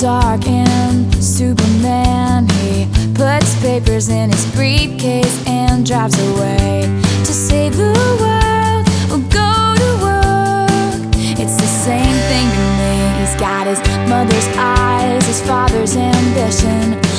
dark and Superman. He puts papers in his briefcase and drives away to save the world or go to work. It's the same thing to me. He's got his mother's eyes, his father's ambition.